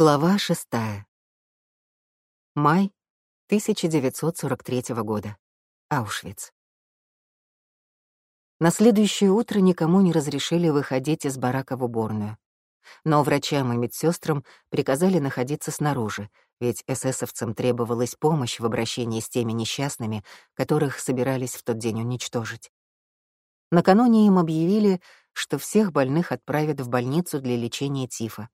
Глава шестая. Май 1943 года. Аушвиц. На следующее утро никому не разрешили выходить из барака в уборную. Но врачам и медсестрам приказали находиться снаружи, ведь эсэсовцам требовалась помощь в обращении с теми несчастными, которых собирались в тот день уничтожить. Накануне им объявили, что всех больных отправят в больницу для лечения тифа,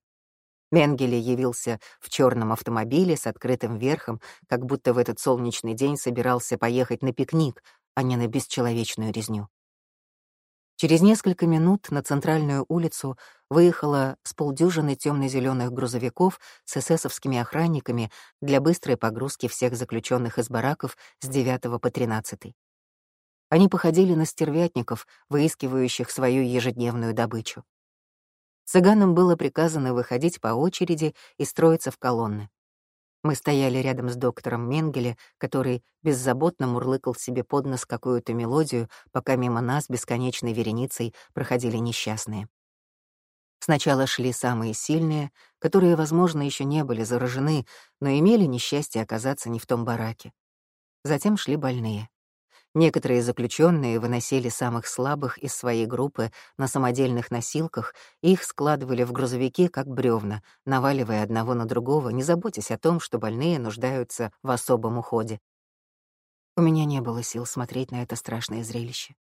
Менгеле явился в черном автомобиле с открытым верхом, как будто в этот солнечный день собирался поехать на пикник, а не на бесчеловечную резню. Через несколько минут на центральную улицу выехала с полдюжины темно-зеленых грузовиков с эсэсовскими охранниками для быстрой погрузки всех заключенных из бараков с 9 по 13. Они походили на стервятников, выискивающих свою ежедневную добычу. Цыганам было приказано выходить по очереди и строиться в колонны. Мы стояли рядом с доктором Менгеле, который беззаботно мурлыкал себе под нос какую-то мелодию, пока мимо нас бесконечной вереницей проходили несчастные. Сначала шли самые сильные, которые, возможно, еще не были заражены, но имели несчастье оказаться не в том бараке. Затем шли больные. Некоторые заключенные выносили самых слабых из своей группы на самодельных носилках и их складывали в грузовики как бревна, наваливая одного на другого, не заботясь о том, что больные нуждаются в особом уходе. У меня не было сил смотреть на это страшное зрелище.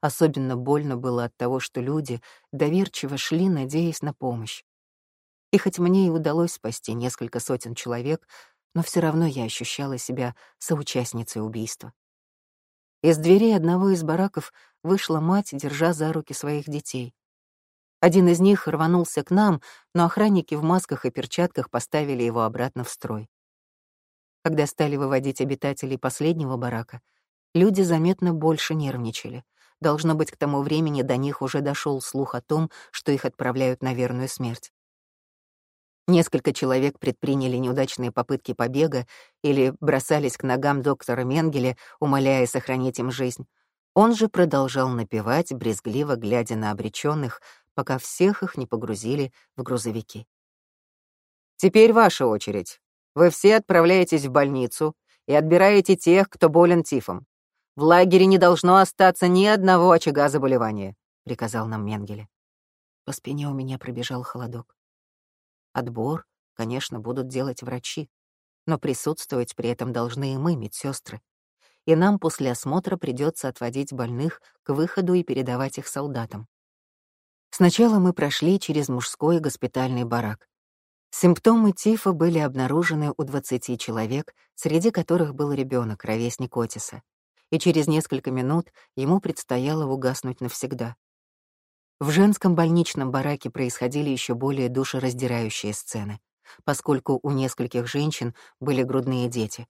Особенно больно было от того, что люди доверчиво шли, надеясь на помощь. И хоть мне и удалось спасти несколько сотен человек, но все равно я ощущала себя соучастницей убийства. Из дверей одного из бараков вышла мать, держа за руки своих детей. Один из них рванулся к нам, но охранники в масках и перчатках поставили его обратно в строй. Когда стали выводить обитателей последнего барака, люди заметно больше нервничали. Должно быть, к тому времени до них уже дошел слух о том, что их отправляют на верную смерть. Несколько человек предприняли неудачные попытки побега или бросались к ногам доктора Менгеле, умоляя сохранить им жизнь. Он же продолжал напевать, брезгливо глядя на обреченных, пока всех их не погрузили в грузовики. «Теперь ваша очередь. Вы все отправляетесь в больницу и отбираете тех, кто болен тифом. В лагере не должно остаться ни одного очага заболевания», — приказал нам Менгеле. По спине у меня пробежал холодок. Отбор, конечно, будут делать врачи, но присутствовать при этом должны и мы, медсестры. И нам после осмотра придется отводить больных к выходу и передавать их солдатам. Сначала мы прошли через мужской госпитальный барак. Симптомы тифа были обнаружены у 20 человек, среди которых был ребенок, ровесник Отиса. И через несколько минут ему предстояло угаснуть навсегда. В женском больничном бараке происходили еще более душераздирающие сцены, поскольку у нескольких женщин были грудные дети.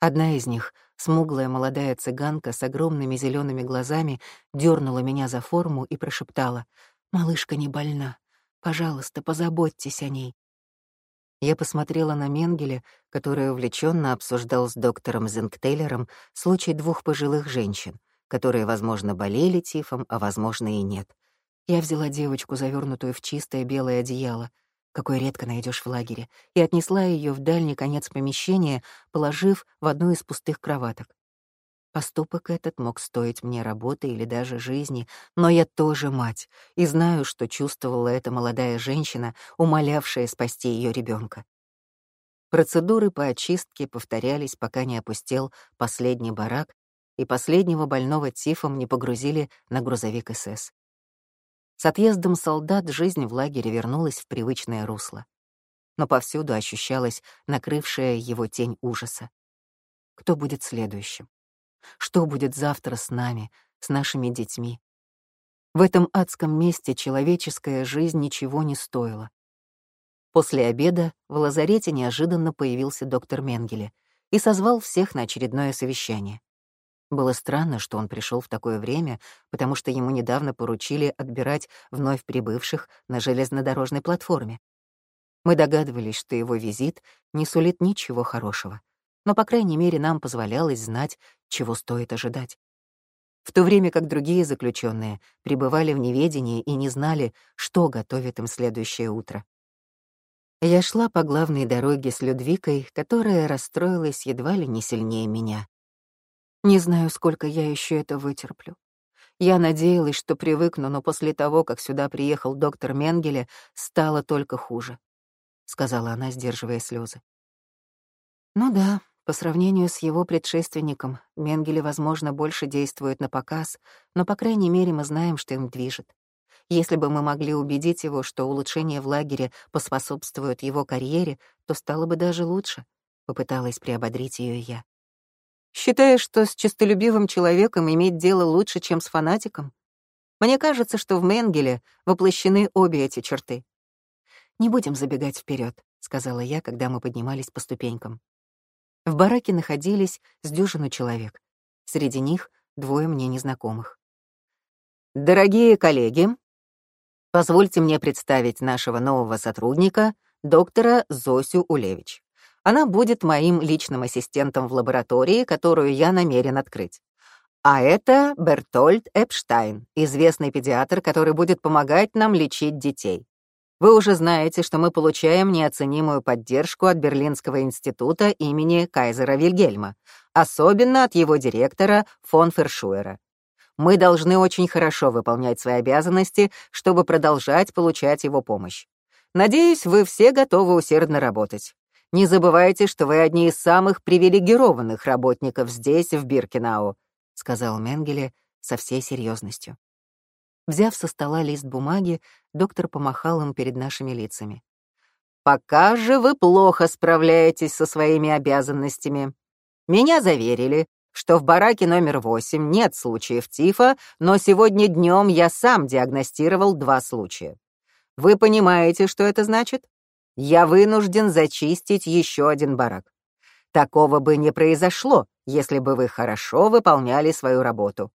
Одна из них, смуглая молодая цыганка с огромными зелеными глазами, дернула меня за форму и прошептала «Малышка не больна. Пожалуйста, позаботьтесь о ней». Я посмотрела на Менгеля, который увлеченно обсуждал с доктором Зингтейлером случай двух пожилых женщин, которые, возможно, болели тифом, а, возможно, и нет — я взяла девочку, завернутую в чистое белое одеяло, какое редко найдешь в лагере, и отнесла ее в дальний конец помещения, положив в одну из пустых кроваток. Поступок этот мог стоить мне работы или даже жизни, но я тоже мать, и знаю, что чувствовала эта молодая женщина, умолявшая спасти ее ребенка. Процедуры по очистке повторялись, пока не опустел последний барак, и последнего больного тифом не погрузили на грузовик СС. С отъездом солдат жизнь в лагере вернулась в привычное русло. Но повсюду ощущалась накрывшая его тень ужаса. Кто будет следующим? Что будет завтра с нами, с нашими детьми? В этом адском месте человеческая жизнь ничего не стоила. После обеда в лазарете неожиданно появился доктор Менгеле и созвал всех на очередное совещание. Было странно, что он пришел в такое время, потому что ему недавно поручили отбирать вновь прибывших на железнодорожной платформе. Мы догадывались, что его визит не сулит ничего хорошего, но, по крайней мере, нам позволялось знать, чего стоит ожидать. В то время как другие заключенные пребывали в неведении и не знали, что готовит им следующее утро. Я шла по главной дороге с Людвикой, которая расстроилась едва ли не сильнее меня. Не знаю, сколько я еще это вытерплю. Я надеялась, что привыкну, но после того, как сюда приехал доктор Менгеле, стало только хуже, — сказала она, сдерживая слезы. Ну да, по сравнению с его предшественником, Менгеле, возможно, больше действует на показ, но, по крайней мере, мы знаем, что им движет. Если бы мы могли убедить его, что улучшение в лагере поспособствует его карьере, то стало бы даже лучше, — попыталась приободрить ее я. Считая, что с честолюбивым человеком иметь дело лучше, чем с фанатиком? Мне кажется, что в Менгеле воплощены обе эти черты. «Не будем забегать вперед, сказала я, когда мы поднимались по ступенькам. В бараке находились с дюжину человек. Среди них двое мне незнакомых. «Дорогие коллеги, позвольте мне представить нашего нового сотрудника, доктора Зосю Улевич. Она будет моим личным ассистентом в лаборатории, которую я намерен открыть. А это Бертольд Эпштайн, известный педиатр, который будет помогать нам лечить детей. Вы уже знаете, что мы получаем неоценимую поддержку от Берлинского института имени Кайзера Вильгельма, особенно от его директора фон Фершуэра. Мы должны очень хорошо выполнять свои обязанности, чтобы продолжать получать его помощь. Надеюсь, вы все готовы усердно работать. Не забывайте, что вы одни из самых привилегированных работников здесь, в Биркинау», — сказал Менгеле со всей серьезностью. Взяв со стола лист бумаги, доктор помахал им перед нашими лицами. «Пока же вы плохо справляетесь со своими обязанностями. Меня заверили, что в бараке номер восемь нет случаев тифа, но сегодня днем я сам диагностировал два случая. Вы понимаете, что это значит? Я вынужден зачистить еще один барак. Такого бы не произошло, если бы вы хорошо выполняли свою работу.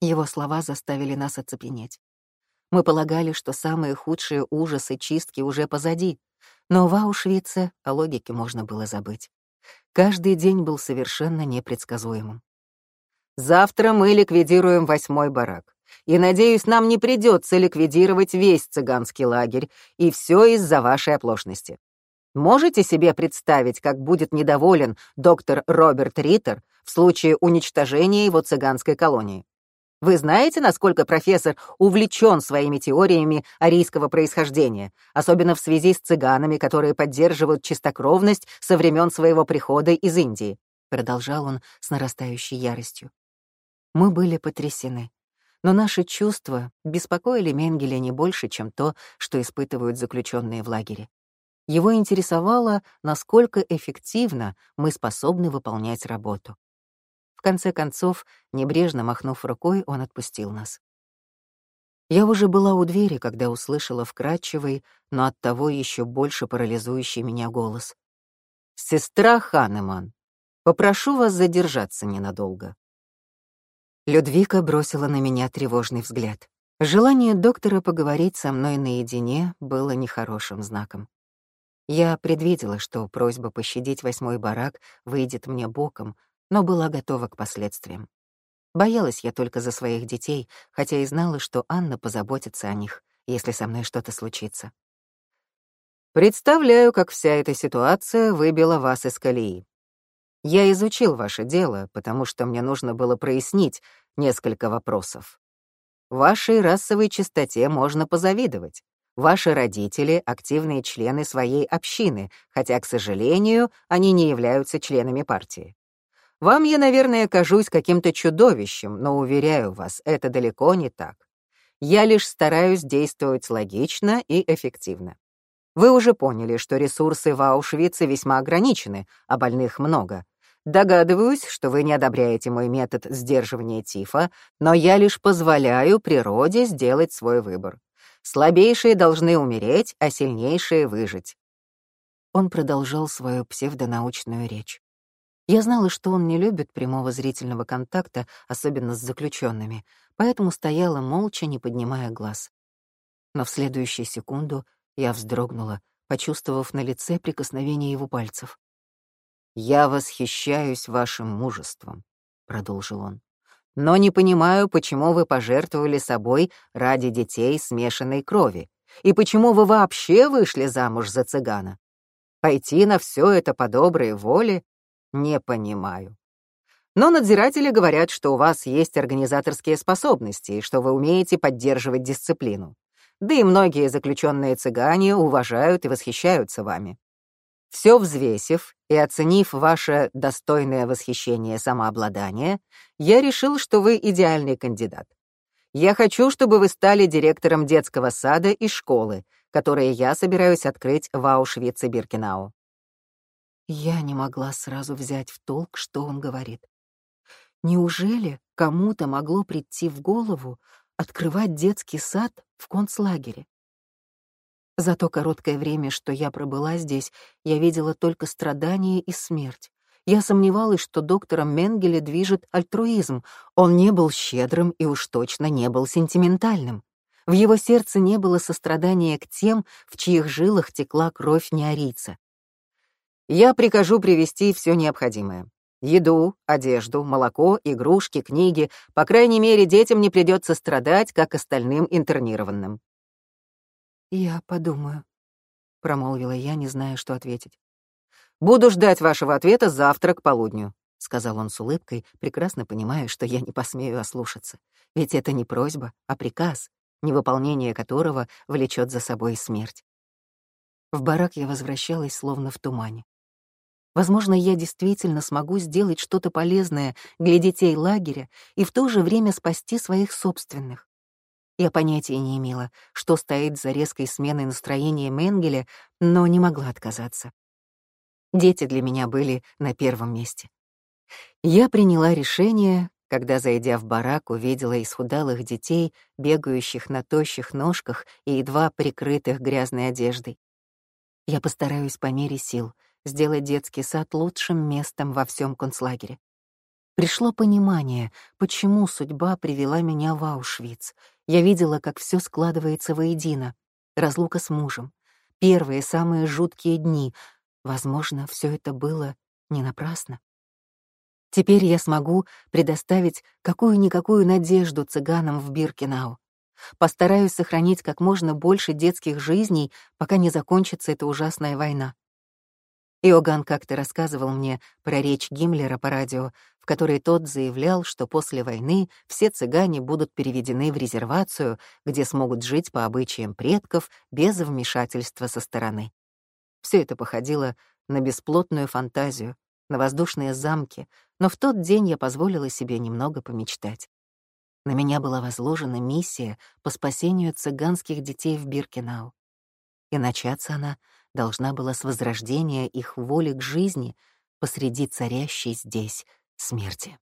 Его слова заставили нас оцепенеть. Мы полагали, что самые худшие ужасы чистки уже позади, но в Аушвице о логике можно было забыть. Каждый день был совершенно непредсказуемым. «Завтра мы ликвидируем восьмой барак и, надеюсь, нам не придется ликвидировать весь цыганский лагерь, и все из-за вашей оплошности. Можете себе представить, как будет недоволен доктор Роберт Риттер в случае уничтожения его цыганской колонии? Вы знаете, насколько профессор увлечен своими теориями арийского происхождения, особенно в связи с цыганами, которые поддерживают чистокровность со времен своего прихода из Индии?» Продолжал он с нарастающей яростью. Мы были потрясены. Но наши чувства беспокоили Менгеля не больше, чем то, что испытывают заключенные в лагере. Его интересовало, насколько эффективно мы способны выполнять работу. В конце концов, небрежно махнув рукой, он отпустил нас. Я уже была у двери, когда услышала вкрадчивый, но оттого еще больше парализующий меня голос. «Сестра Ханеман, попрошу вас задержаться ненадолго». Людвика бросила на меня тревожный взгляд. Желание доктора поговорить со мной наедине было нехорошим знаком. Я предвидела, что просьба пощадить восьмой барак выйдет мне боком, но была готова к последствиям. Боялась я только за своих детей, хотя и знала, что Анна позаботится о них, если со мной что-то случится. «Представляю, как вся эта ситуация выбила вас из колеи», я изучил ваше дело, потому что мне нужно было прояснить несколько вопросов. Вашей расовой чистоте можно позавидовать. Ваши родители — активные члены своей общины, хотя, к сожалению, они не являются членами партии. Вам я, наверное, кажусь каким-то чудовищем, но, уверяю вас, это далеко не так. Я лишь стараюсь действовать логично и эффективно. Вы уже поняли, что ресурсы в Аушвице весьма ограничены, а больных много — Догадываюсь, что вы не одобряете мой метод сдерживания тифа, но я лишь позволяю природе сделать свой выбор. Слабейшие должны умереть, а сильнейшие — выжить. Он продолжал свою псевдонаучную речь. Я знала, что он не любит прямого зрительного контакта, особенно с заключенными, поэтому стояла молча, не поднимая глаз. Но в следующую секунду я вздрогнула, почувствовав на лице прикосновение его пальцев. «Я восхищаюсь вашим мужеством», — продолжил он. «Но не понимаю, почему вы пожертвовали собой ради детей смешанной крови, И почему вы вообще вышли замуж за цыгана? Пойти на все это по доброй воле? Не понимаю. Но надзиратели говорят, что у вас есть организаторские способности и что вы умеете поддерживать дисциплину. Да и многие заключенные цыгане уважают и восхищаются вами. Все взвесив и оценив ваше достойное восхищение самообладание, я решил, что вы идеальный кандидат. Я хочу, чтобы вы стали директором детского сада и школы, которые я собираюсь открыть в Аушвице-Биркенау». Я не могла сразу взять в толк, что он говорит. Неужели кому-то могло прийти в голову открывать детский сад в концлагере? За то короткое время, что я пробыла здесь, я видела только страдания и смерть. Я сомневалась, что доктором Менгеле движет альтруизм. Он не был щедрым и уж точно не был сентиментальным. В его сердце не было сострадания к тем, в чьих жилах текла кровь неарийца. «Я прикажу привезти все необходимое. Еду, одежду, молоко, игрушки, книги. По крайней мере, детям не придется страдать, как остальным интернированным. «Я подумаю», — промолвила я, не зная, что ответить. «Буду ждать вашего ответа завтра к полудню», — сказал он с улыбкой, прекрасно понимая, что я не посмею ослушаться. Ведь это не просьба, а приказ, невыполнение которого влечет за собой смерть. В барак я возвращалась словно в тумане. Возможно, я действительно смогу сделать что-то полезное для детей лагеря и в то же время спасти своих собственных. Я понятия не имела, что стоит за резкой сменой настроения Менгеля, но не могла отказаться. Дети для меня были на первом месте. Я приняла решение, когда, зайдя в барак, увидела исхудалых детей, бегающих на тощих ножках и едва прикрытых грязной одеждой. Я постараюсь по мере сил сделать детский сад лучшим местом во всем концлагере. Пришло понимание, почему судьба привела меня в Аушвиц — я видела, как все складывается воедино. Разлука с мужем. Первые, самые жуткие дни. Возможно, все это было не напрасно. Теперь я смогу предоставить какую-никакую надежду цыганам в Биркинау. Постараюсь сохранить как можно больше детских жизней, пока не закончится эта ужасная война. Иоганн как-то рассказывал мне про речь Гиммлера по радио, в которой тот заявлял, что после войны все цыгане будут переведены в резервацию, где смогут жить по обычаям предков без вмешательства со стороны. Все это походило на бесплотную фантазию, на воздушные замки, но в тот день я позволила себе немного помечтать. На меня была возложена миссия по спасению цыганских детей в Биркинау. И начаться она должна была с возрождения их воли к жизни посреди царящей здесь смерти.